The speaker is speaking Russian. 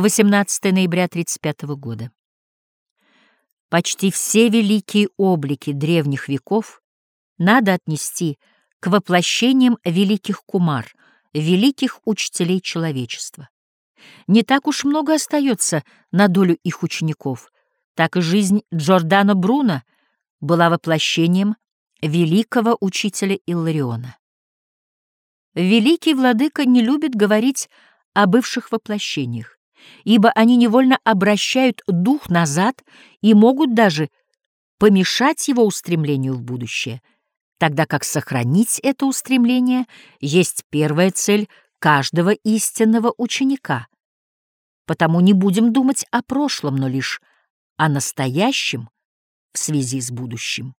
18 ноября 35 года. Почти все великие облики древних веков надо отнести к воплощениям великих кумар, великих учителей человечества. Не так уж много остается на долю их учеников, так и жизнь Джордано Бруно была воплощением великого учителя Иллариона. Великий владыка не любит говорить о бывших воплощениях ибо они невольно обращают дух назад и могут даже помешать его устремлению в будущее, тогда как сохранить это устремление есть первая цель каждого истинного ученика. Потому не будем думать о прошлом, но лишь о настоящем в связи с будущим.